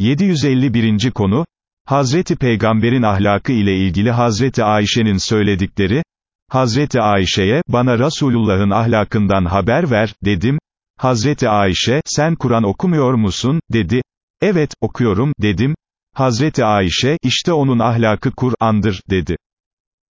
751. konu, Hazreti Peygamber'in ahlakı ile ilgili Hazreti Ayşe'nin söyledikleri, Hazreti Ayşe'ye, bana Resulullah'ın ahlakından haber ver, dedim, Hazreti Ayşe, sen Kur'an okumuyor musun, dedi, evet, okuyorum, dedim, Hazreti Ayşe, işte onun ahlakı Kur'an'dır, dedi.